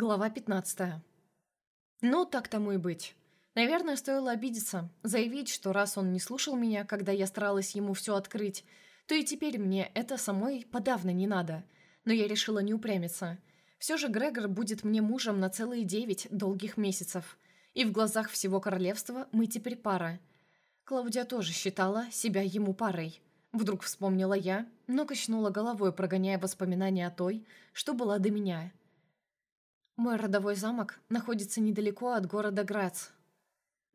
Глава 15. Ну, так тому и быть. Наверное, стоило обидеться, заявить, что раз он не слушал меня, когда я старалась ему все открыть, то и теперь мне это самой подавно не надо. Но я решила не упрямиться. Все же Грегор будет мне мужем на целые девять долгих месяцев. И в глазах всего королевства мы теперь пара. Клаудия тоже считала себя ему парой. Вдруг вспомнила я, но качнула головой, прогоняя воспоминания о той, что была до меня – «Мой родовой замок находится недалеко от города Грац».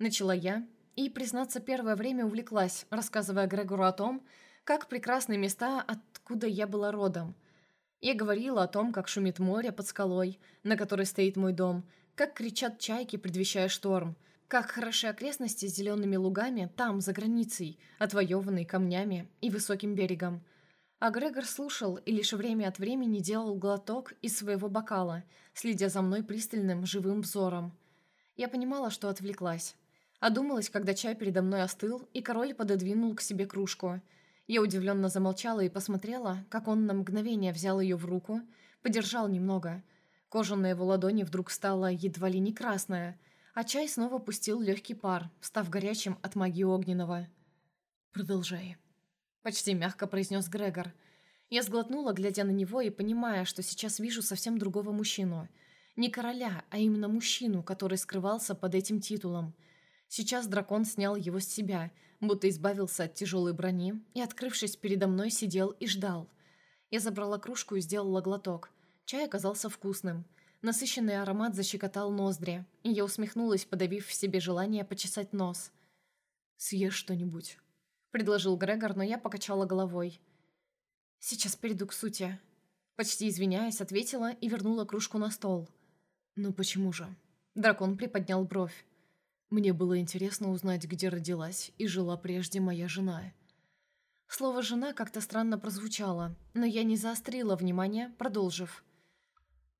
Начала я и, признаться, первое время увлеклась, рассказывая Грегору о том, как прекрасны места, откуда я была родом. Я говорила о том, как шумит море под скалой, на которой стоит мой дом, как кричат чайки, предвещая шторм, как хороши окрестности с зелеными лугами там, за границей, отвоеванной камнями и высоким берегом – а Грегор слушал и лишь время от времени делал глоток из своего бокала, следя за мной пристальным, живым взором. Я понимала, что отвлеклась. Одумалась, когда чай передо мной остыл, и король пододвинул к себе кружку. Я удивленно замолчала и посмотрела, как он на мгновение взял ее в руку, подержал немного. Кожа на его ладони вдруг стала едва ли не красная, а чай снова пустил легкий пар, став горячим от магии огненного. «Продолжай», Почти мягко произнес Грегор. Я сглотнула, глядя на него и понимая, что сейчас вижу совсем другого мужчину. Не короля, а именно мужчину, который скрывался под этим титулом. Сейчас дракон снял его с себя, будто избавился от тяжелой брони, и, открывшись передо мной, сидел и ждал. Я забрала кружку и сделала глоток. Чай оказался вкусным. Насыщенный аромат защекотал ноздри, и я усмехнулась, подавив в себе желание почесать нос. «Съешь что-нибудь», предложил Грегор, но я покачала головой. «Сейчас перейду к сути». Почти извиняясь, ответила и вернула кружку на стол. «Ну почему же?» Дракон приподнял бровь. «Мне было интересно узнать, где родилась и жила прежде моя жена». Слово «жена» как-то странно прозвучало, но я не заострила внимание, продолжив.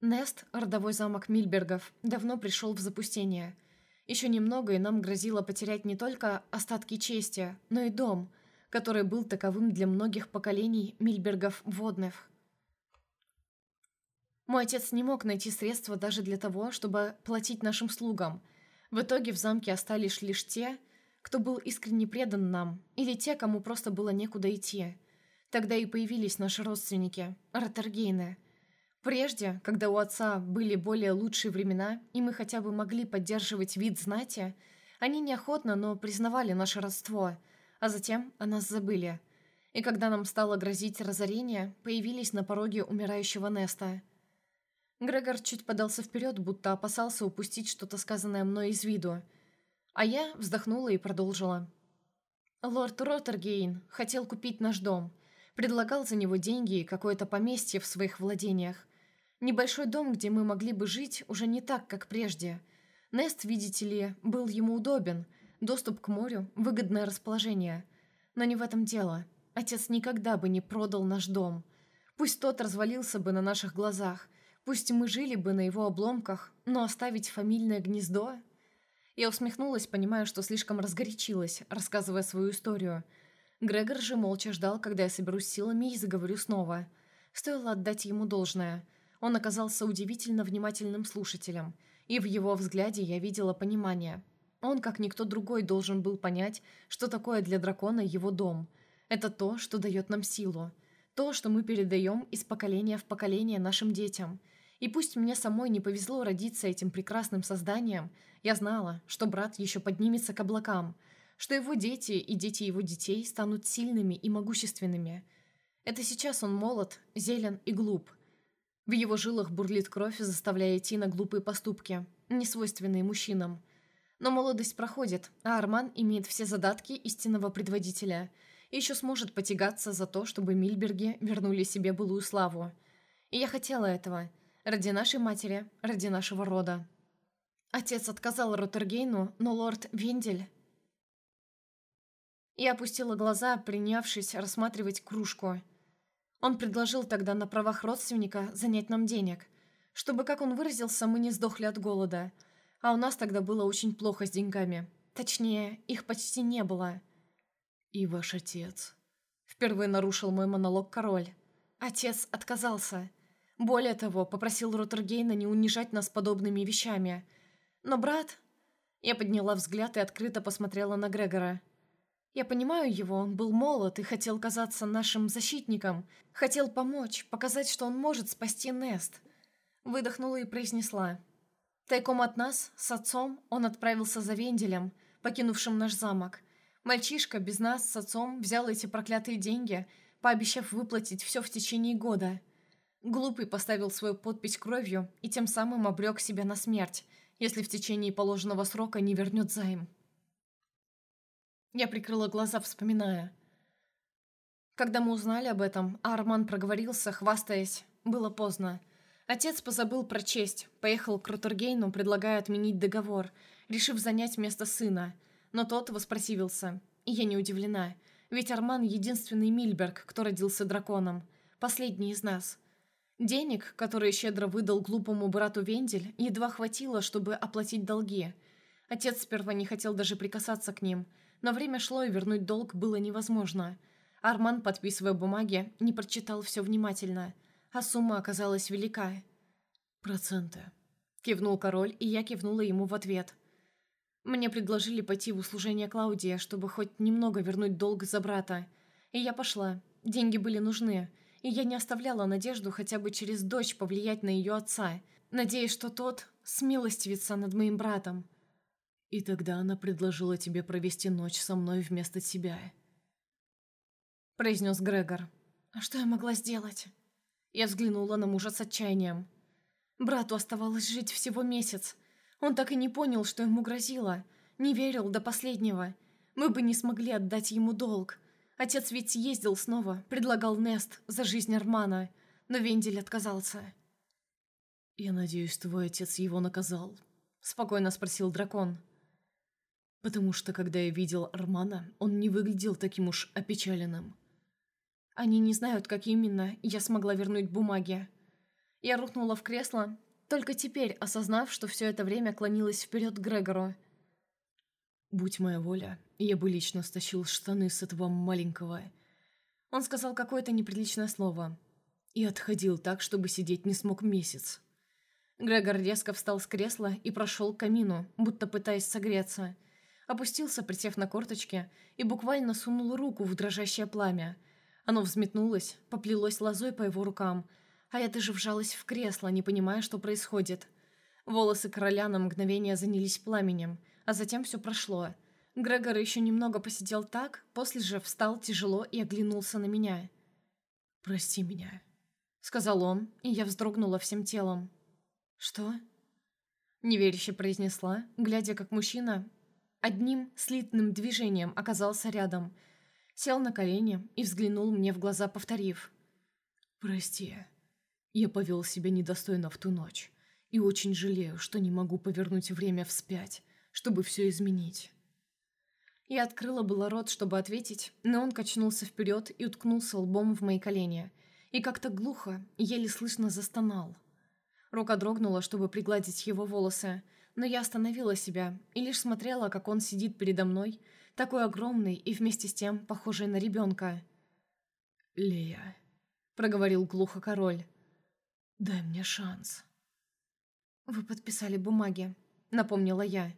Нест, родовой замок Мильбергов, давно пришел в запустение. Еще немного, и нам грозило потерять не только остатки чести, но и дом, который был таковым для многих поколений Мильбергов водных. Мой отец не мог найти средства даже для того, чтобы платить нашим слугам. В итоге в замке остались лишь те, кто был искренне предан нам, или те, кому просто было некуда идти. Тогда и появились наши родственники, Ротергейны – Прежде, когда у отца были более лучшие времена, и мы хотя бы могли поддерживать вид знати, они неохотно, но признавали наше родство, а затем о нас забыли. И когда нам стало грозить разорение, появились на пороге умирающего Неста. Грегор чуть подался вперед, будто опасался упустить что-то сказанное мной из виду. А я вздохнула и продолжила. «Лорд Роттергейн хотел купить наш дом. Предлагал за него деньги и какое-то поместье в своих владениях. Небольшой дом, где мы могли бы жить, уже не так, как прежде. Нест, видите ли, был ему удобен. Доступ к морю, выгодное расположение. Но не в этом дело. Отец никогда бы не продал наш дом. Пусть тот развалился бы на наших глазах. Пусть мы жили бы на его обломках, но оставить фамильное гнездо... Я усмехнулась, понимая, что слишком разгорячилась, рассказывая свою историю. Грегор же молча ждал, когда я соберусь силами и заговорю снова. Стоило отдать ему должное. Он оказался удивительно внимательным слушателем, и в его взгляде я видела понимание. Он, как никто другой, должен был понять, что такое для дракона его дом. Это то, что дает нам силу. То, что мы передаем из поколения в поколение нашим детям. И пусть мне самой не повезло родиться этим прекрасным созданием, я знала, что брат еще поднимется к облакам, что его дети и дети его детей станут сильными и могущественными. Это сейчас он молод, зелен и глуп – в его жилах бурлит кровь, заставляя идти на глупые поступки, несвойственные мужчинам. Но молодость проходит, а Арман имеет все задатки истинного предводителя и еще сможет потягаться за то, чтобы Мильберги вернули себе былую славу. И я хотела этого. Ради нашей матери, ради нашего рода. Отец отказал Роттергейну, но лорд Вендель... Я опустила глаза, принявшись рассматривать кружку – он предложил тогда на правах родственника занять нам денег, чтобы, как он выразился, мы не сдохли от голода. А у нас тогда было очень плохо с деньгами. Точнее, их почти не было. «И ваш отец?» Впервые нарушил мой монолог король. Отец отказался. Более того, попросил Ротергейна не унижать нас подобными вещами. Но брат... Я подняла взгляд и открыто посмотрела на Грегора. Я понимаю его, он был молод и хотел казаться нашим защитником. Хотел помочь, показать, что он может спасти Нест. Выдохнула и произнесла. Тайком от нас, с отцом, он отправился за Венделем, покинувшим наш замок. Мальчишка без нас с отцом взял эти проклятые деньги, пообещав выплатить все в течение года. Глупый поставил свою подпись кровью и тем самым обрек себя на смерть, если в течение положенного срока не вернет займ. Я прикрыла глаза, вспоминая. Когда мы узнали об этом, а Арман проговорился, хвастаясь, было поздно. Отец позабыл про честь, поехал к Ротергейну, предлагая отменить договор, решив занять место сына. Но тот воспротивился. И я не удивлена, ведь Арман — единственный Мильберг, кто родился драконом. Последний из нас. Денег, которые щедро выдал глупому брату Вендель, едва хватило, чтобы оплатить долги. Отец сперва не хотел даже прикасаться к ним, но время шло, и вернуть долг было невозможно. Арман, подписывая бумаги, не прочитал все внимательно, а сумма оказалась велика. «Проценты», — кивнул король, и я кивнула ему в ответ. Мне предложили пойти в услужение Клаудия, чтобы хоть немного вернуть долг за брата. И я пошла. Деньги были нужны — и я не оставляла надежду хотя бы через дочь повлиять на ее отца, надеясь, что тот смилостивится над моим братом. И тогда она предложила тебе провести ночь со мной вместо тебя. Произнес Грегор. А что я могла сделать? Я взглянула на мужа с отчаянием. Брату оставалось жить всего месяц. Он так и не понял, что ему грозило. Не верил до последнего. Мы бы не смогли отдать ему долг. Отец ведь ездил снова, предлагал Нест за жизнь Армана, но Вендель отказался. «Я надеюсь, твой отец его наказал?» — спокойно спросил дракон. «Потому что, когда я видел Армана, он не выглядел таким уж опечаленным». «Они не знают, как именно я смогла вернуть бумаги». Я рухнула в кресло, только теперь осознав, что все это время клонилась вперед к Грегору. «Будь моя воля, я бы лично стащил штаны с этого маленького...» Он сказал какое-то неприличное слово. И отходил так, чтобы сидеть не смог месяц. Грегор резко встал с кресла и прошел к камину, будто пытаясь согреться. Опустился, присев на корточки, и буквально сунул руку в дрожащее пламя. Оно взметнулось, поплелось лозой по его рукам, а я даже вжалась в кресло, не понимая, что происходит. Волосы короля на мгновение занялись пламенем — а затем все прошло. Грегор еще немного посидел так, после же встал тяжело и оглянулся на меня. «Прости меня», — сказал он, и я вздрогнула всем телом. «Что?» Неверяще произнесла, глядя, как мужчина одним слитным движением оказался рядом, сел на колени и взглянул мне в глаза, повторив. «Прости, я повел себя недостойно в ту ночь и очень жалею, что не могу повернуть время вспять чтобы все изменить. Я открыла было рот, чтобы ответить, но он качнулся вперед и уткнулся лбом в мои колени, и как-то глухо, еле слышно застонал. Рука дрогнула, чтобы пригладить его волосы, но я остановила себя и лишь смотрела, как он сидит передо мной, такой огромный и вместе с тем похожий на ребенка. «Лея», — проговорил глухо король, — «дай мне шанс». «Вы подписали бумаги», — напомнила я.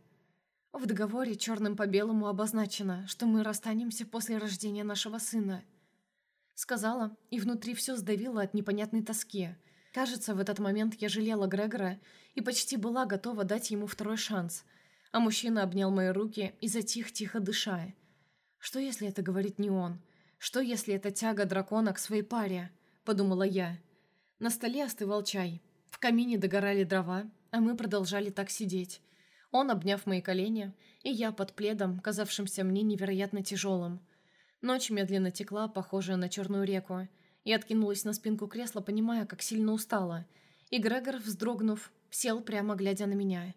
В договоре черным по белому обозначено, что мы расстанемся после рождения нашего сына. Сказала, и внутри все сдавило от непонятной тоски. Кажется, в этот момент я жалела Грегора и почти была готова дать ему второй шанс. А мужчина обнял мои руки и затих, тихо дыша. Что если это говорит не он? Что если это тяга дракона к своей паре? Подумала я. На столе остывал чай. В камине догорали дрова, а мы продолжали так сидеть. Он, обняв мои колени, и я под пледом, казавшимся мне невероятно тяжелым. Ночь медленно текла, похожая на черную реку. Я откинулась на спинку кресла, понимая, как сильно устала. И Грегор, вздрогнув, сел прямо глядя на меня.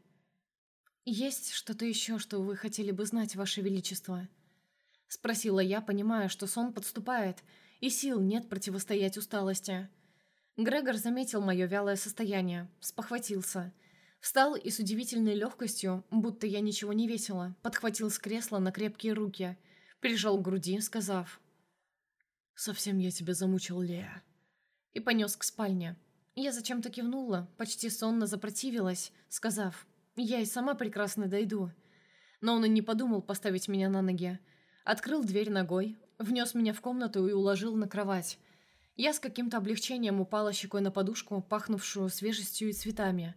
«Есть что-то еще, что вы хотели бы знать, Ваше Величество?» Спросила я, понимая, что сон подступает, и сил нет противостоять усталости. Грегор заметил мое вялое состояние, спохватился – Встал и с удивительной легкостью, будто я ничего не весила, подхватил с кресла на крепкие руки, прижал к груди, сказав «Совсем я тебя замучил, Лея», и понес к спальне. Я зачем-то кивнула, почти сонно запротивилась, сказав, «Я и сама прекрасно дойду». Но он и не подумал поставить меня на ноги. Открыл дверь ногой, внес меня в комнату и уложил на кровать. Я с каким-то облегчением упала щекой на подушку, пахнувшую свежестью и цветами.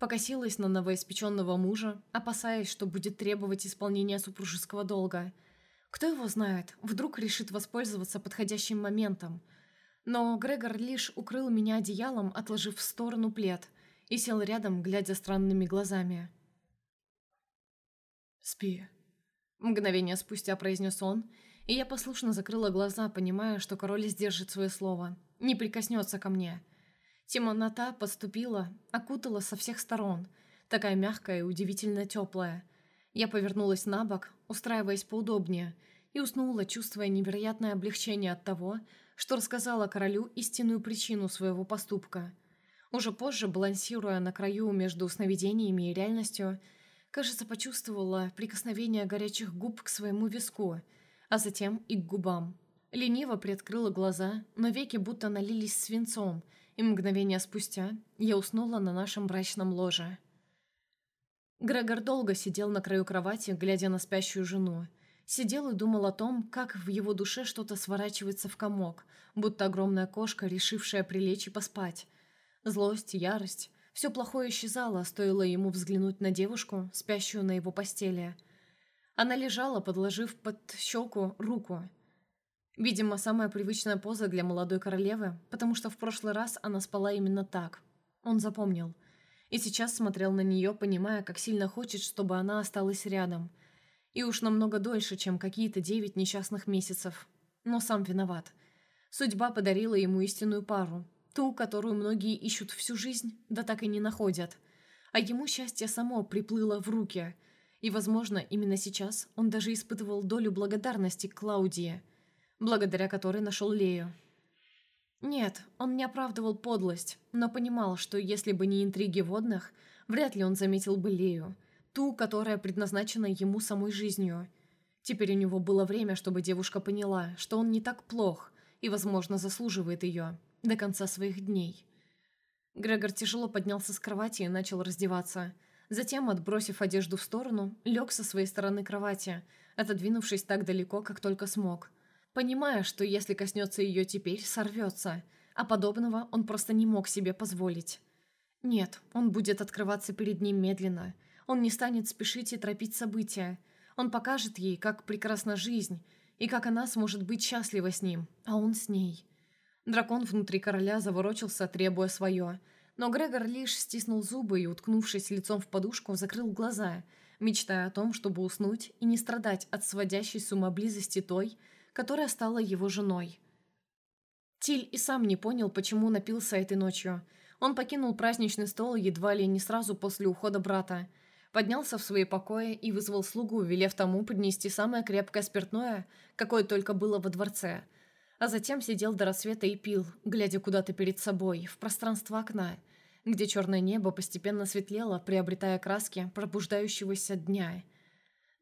Покосилась на новоиспеченного мужа, опасаясь, что будет требовать исполнения супружеского долга. Кто его знает, вдруг решит воспользоваться подходящим моментом. Но Грегор лишь укрыл меня одеялом, отложив в сторону плед, и сел рядом, глядя странными глазами. «Спи», — мгновение спустя произнес он, — и я послушно закрыла глаза, понимая, что король сдержит свое слово, не прикоснется ко мне. Темнота подступила, окутала со всех сторон, такая мягкая и удивительно теплая. Я повернулась на бок, устраиваясь поудобнее, и уснула, чувствуя невероятное облегчение от того, что рассказала королю истинную причину своего поступка. Уже позже, балансируя на краю между сновидениями и реальностью, кажется, почувствовала прикосновение горячих губ к своему виску – а затем и к губам. Лениво приоткрыла глаза, но веки будто налились свинцом, и мгновение спустя я уснула на нашем брачном ложе. Грегор долго сидел на краю кровати, глядя на спящую жену. Сидел и думал о том, как в его душе что-то сворачивается в комок, будто огромная кошка, решившая прилечь и поспать. Злость, ярость, все плохое исчезало, стоило ему взглянуть на девушку, спящую на его постели – она лежала, подложив под щеку руку. Видимо, самая привычная поза для молодой королевы, потому что в прошлый раз она спала именно так. Он запомнил. И сейчас смотрел на нее, понимая, как сильно хочет, чтобы она осталась рядом. И уж намного дольше, чем какие-то девять несчастных месяцев. Но сам виноват. Судьба подарила ему истинную пару. Ту, которую многие ищут всю жизнь, да так и не находят. А ему счастье само приплыло в руки – и, возможно, именно сейчас он даже испытывал долю благодарности к Клаудии, благодаря которой нашел Лею. Нет, он не оправдывал подлость, но понимал, что если бы не интриги водных, вряд ли он заметил бы Лею, ту, которая предназначена ему самой жизнью. Теперь у него было время, чтобы девушка поняла, что он не так плох и, возможно, заслуживает ее до конца своих дней. Грегор тяжело поднялся с кровати и начал раздеваться – Затем, отбросив одежду в сторону, лег со своей стороны кровати, отодвинувшись так далеко, как только смог. Понимая, что если коснется ее теперь, сорвется, а подобного он просто не мог себе позволить. Нет, он будет открываться перед ним медленно. Он не станет спешить и торопить события. Он покажет ей, как прекрасна жизнь, и как она сможет быть счастлива с ним, а он с ней. Дракон внутри короля заворочился, требуя свое – но Грегор лишь стиснул зубы и, уткнувшись лицом в подушку, закрыл глаза, мечтая о том, чтобы уснуть и не страдать от сводящей с ума близости той, которая стала его женой. Тиль и сам не понял, почему напился этой ночью. Он покинул праздничный стол едва ли не сразу после ухода брата, поднялся в свои покои и вызвал слугу, велев тому поднести самое крепкое спиртное, какое только было во дворце – а затем сидел до рассвета и пил, глядя куда-то перед собой, в пространство окна, где черное небо постепенно светлело, приобретая краски пробуждающегося дня.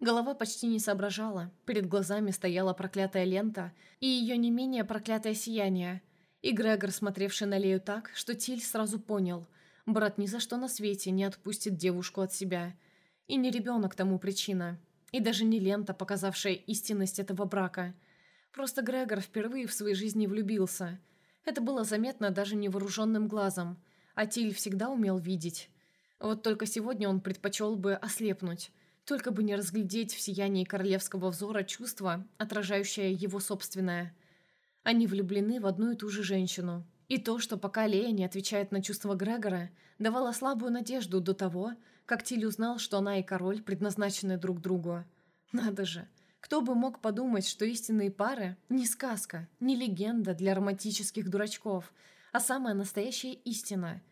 Голова почти не соображала, перед глазами стояла проклятая лента и ее не менее проклятое сияние. И Грегор, смотревший на Лею так, что Тиль сразу понял, брат ни за что на свете не отпустит девушку от себя. И не ребенок тому причина, и даже не лента, показавшая истинность этого брака – Просто Грегор впервые в своей жизни влюбился. Это было заметно даже невооруженным глазом, а Тиль всегда умел видеть. Вот только сегодня он предпочел бы ослепнуть, только бы не разглядеть в сиянии королевского взора чувство, отражающее его собственное. Они влюблены в одну и ту же женщину. И то, что пока Лея не отвечает на чувства Грегора, давало слабую надежду до того, как Тиль узнал, что она и король предназначены друг другу. Надо же, кто бы мог подумать, что истинные пары – не сказка, не легенда для романтических дурачков, а самая настоящая истина.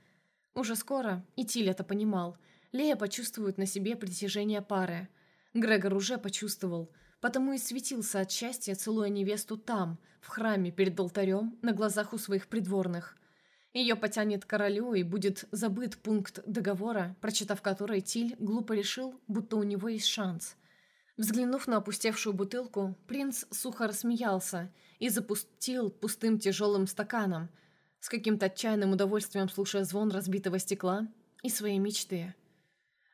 Уже скоро, и Тиль это понимал, Лея почувствует на себе притяжение пары. Грегор уже почувствовал, потому и светился от счастья, целуя невесту там, в храме перед алтарем, на глазах у своих придворных. Ее потянет королю и будет забыт пункт договора, прочитав который Тиль глупо решил, будто у него есть шанс – Взглянув на опустевшую бутылку, принц сухо рассмеялся и запустил пустым тяжелым стаканом. с каким-то отчаянным удовольствием слушая звон разбитого стекла и свои мечты.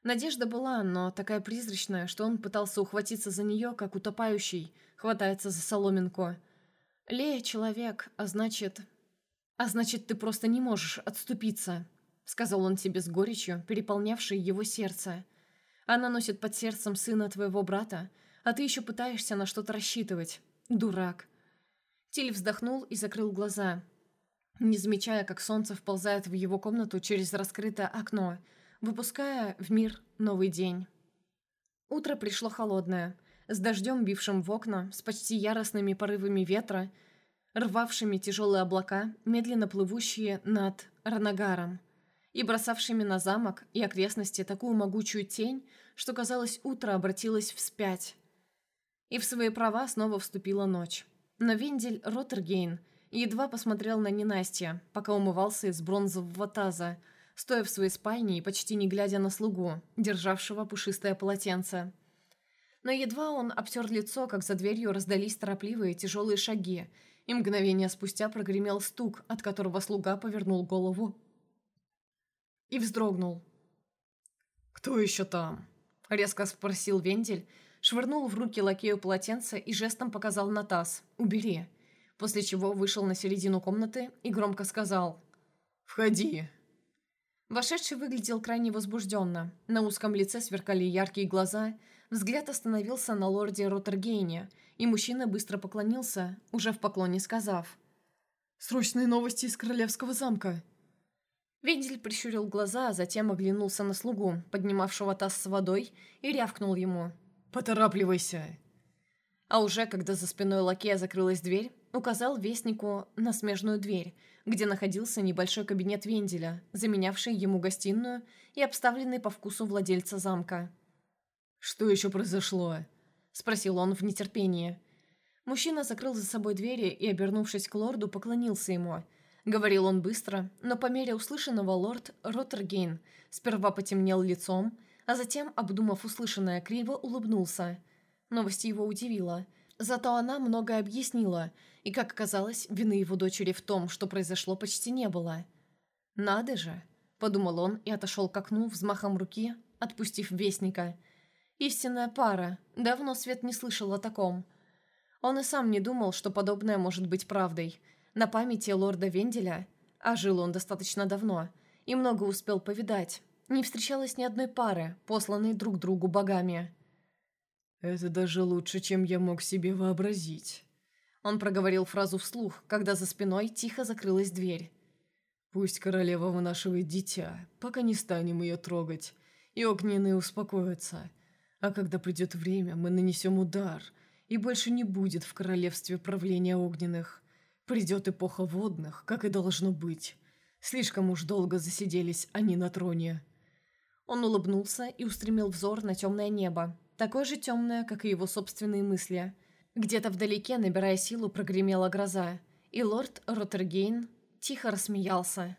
Надежда была, но такая призрачная, что он пытался ухватиться за нее, как утопающий, хватается за соломинку. Лея — человек, а значит... А значит, ты просто не можешь отступиться, — сказал он себе с горечью, переполнявшей его сердце. Она носит под сердцем сына твоего брата, а ты еще пытаешься на что-то рассчитывать. Дурак. Тиль вздохнул и закрыл глаза, не замечая, как солнце вползает в его комнату через раскрытое окно, выпуская в мир новый день. Утро пришло холодное, с дождем, бившим в окна, с почти яростными порывами ветра, рвавшими тяжелые облака, медленно плывущие над Ранагаром, и бросавшими на замок и окрестности такую могучую тень, что, казалось, утро обратилось вспять. И в свои права снова вступила ночь. Но Вендель Роттергейн едва посмотрел на ненастье, пока умывался из бронзового таза, стоя в своей спальне и почти не глядя на слугу, державшего пушистое полотенце. Но едва он обтер лицо, как за дверью раздались торопливые тяжелые шаги, и мгновение спустя прогремел стук, от которого слуга повернул голову и вздрогнул. «Кто еще там?» — резко спросил Вендель, швырнул в руки лакею полотенце и жестом показал на таз «Убери», после чего вышел на середину комнаты и громко сказал «Входи». Вошедший выглядел крайне возбужденно. На узком лице сверкали яркие глаза, взгляд остановился на лорде Роттергейне, и мужчина быстро поклонился, уже в поклоне сказав «Срочные новости из Королевского замка». Вендель прищурил глаза, а затем оглянулся на слугу, поднимавшего таз с водой, и рявкнул ему «Поторапливайся!». А уже когда за спиной лакея закрылась дверь, указал вестнику на смежную дверь, где находился небольшой кабинет Венделя, заменявший ему гостиную и обставленный по вкусу владельца замка. «Что еще произошло?» – спросил он в нетерпении. Мужчина закрыл за собой двери и, обернувшись к лорду, поклонился ему. Говорил он быстро, но по мере услышанного лорд Роттергейн сперва потемнел лицом, а затем, обдумав услышанное, криво улыбнулся. Новость его удивила – Зато она многое объяснила, и, как оказалось, вины его дочери в том, что произошло, почти не было. «Надо же!» – подумал он и отошел к окну взмахом руки, отпустив вестника. «Истинная пара. Давно Свет не слышал о таком». Он и сам не думал, что подобное может быть правдой. На памяти лорда Венделя, а жил он достаточно давно, и много успел повидать, не встречалось ни одной пары, посланной друг другу богами. «Это даже лучше, чем я мог себе вообразить». Он проговорил фразу вслух, когда за спиной тихо закрылась дверь. «Пусть королева вынашивает дитя, пока не станем ее трогать, и огненные успокоятся. А когда придет время, мы нанесем удар, и больше не будет в королевстве правления огненных. Придет эпоха водных, как и должно быть. Слишком уж долго засиделись они на троне». Он улыбнулся и устремил взор на темное небо, такое же темное, как и его собственные мысли. Где-то вдалеке, набирая силу, прогремела гроза, и лорд Роттергейн тихо рассмеялся.